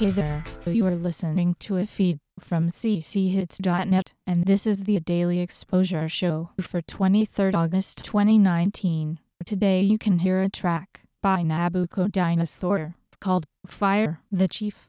Hey there, you are listening to a feed from cchits.net, and this is the Daily Exposure Show for 23rd August 2019. Today you can hear a track by Nabucco Dinosaur called Fire the Chief.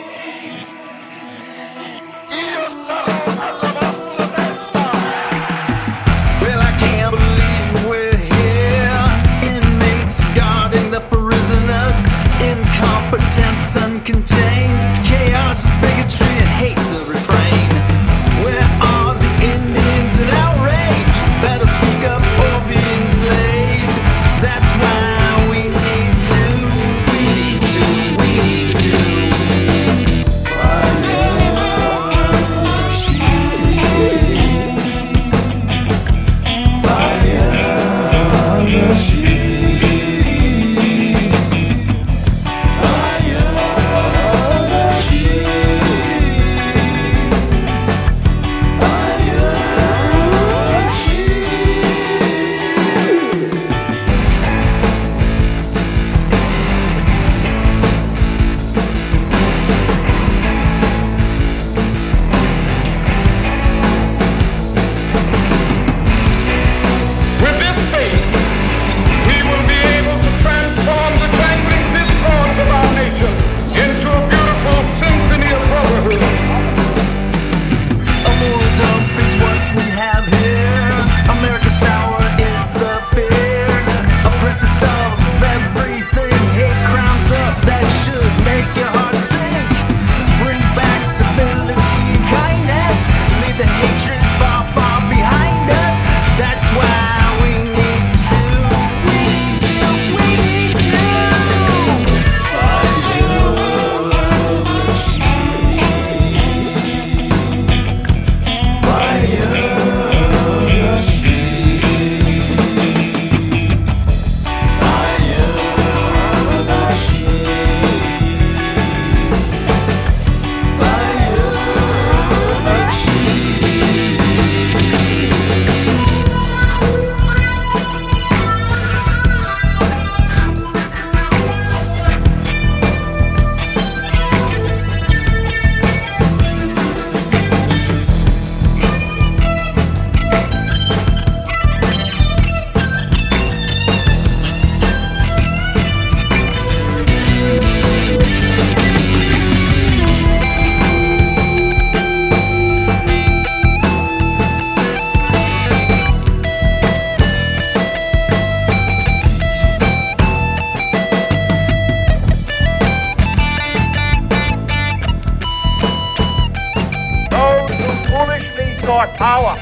power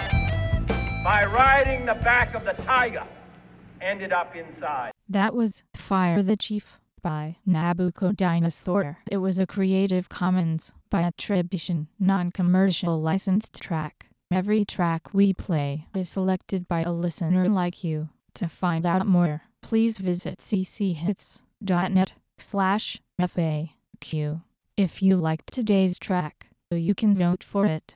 by riding the back of the tiger ended up inside. That was Fire the Chief by Nabucco Dinosaur. It was a Creative Commons by attribution, non-commercial licensed track. Every track we play is selected by a listener like you. To find out more, please visit cchits.net slash FAQ. If you liked today's track, you can vote for it